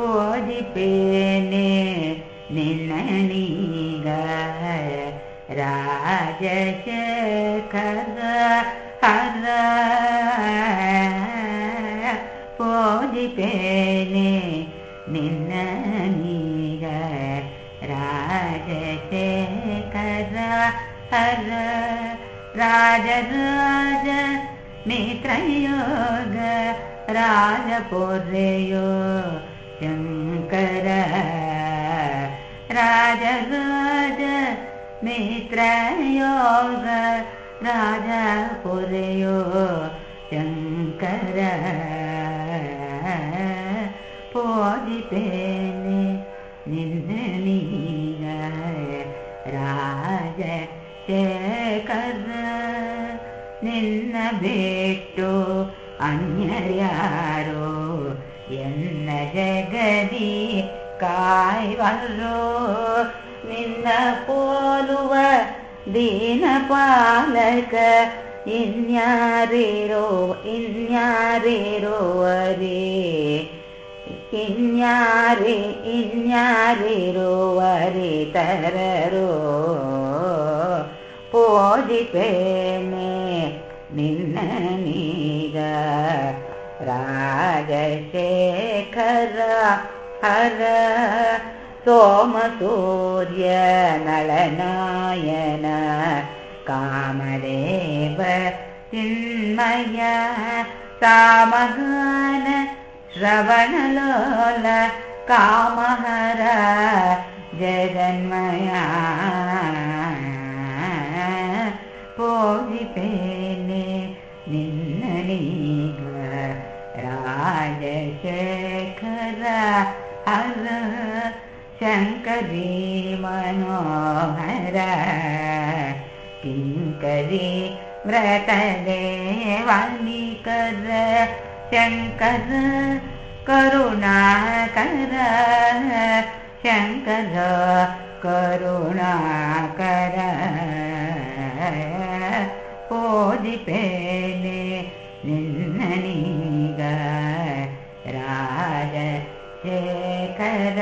ಪೋಜಿಪೇನೆ ನಿನ್ನನೀಗ ರಾಜಶೇಖರ ಹರ ಪೋಜಿಪೇನೆ ನಿನ್ನನೀಗ ರಾಜಶೇಖರ ಹರ ರಾಜರಾಜ ಮಿತ್ರಯೋಗ ರಾಜಪುರ್ರೆಯೋ ಶಂಕರ ರಾಜರಾಜ ಮಿತ್ರಯೋಗ ರಾಜಪುರೆಯೋ ಶಂಕರ ಪೋದಿಪೇನೆ ನಿನ್ನೀಗ ರಾಜ ಶೇಖರ ನಿನ್ನ ಬಿಟ್ಟು ಅನ್ಯರ್ಯಾರೋ എന്ന ജഗതി കായ് വന്നോ നിന്ന പോലുവ ദീന പാലക ഇഞ്ഞാറിരോ ദീനപാലക വരേ. ഇഞ്ഞാരേരോവരേ ഇഞ്ഞാരി ഇഞ്ഞാരിരുവരി തരരോ. പൂജിപ്പേനെ നിന്ന നീക राज शेखर हर सोमसूर्यनळनायन कामदेव हिन्मय सामहन श्रवणलोल कामर जगन्मया। निन्व राजशेखर हर शङ्करी मनोहर किङ्करी व्रतदेवाणीकर शङ्कर करुणाकर शङ्कर करुणाकर। करीपे निन्ननीग राज शेखर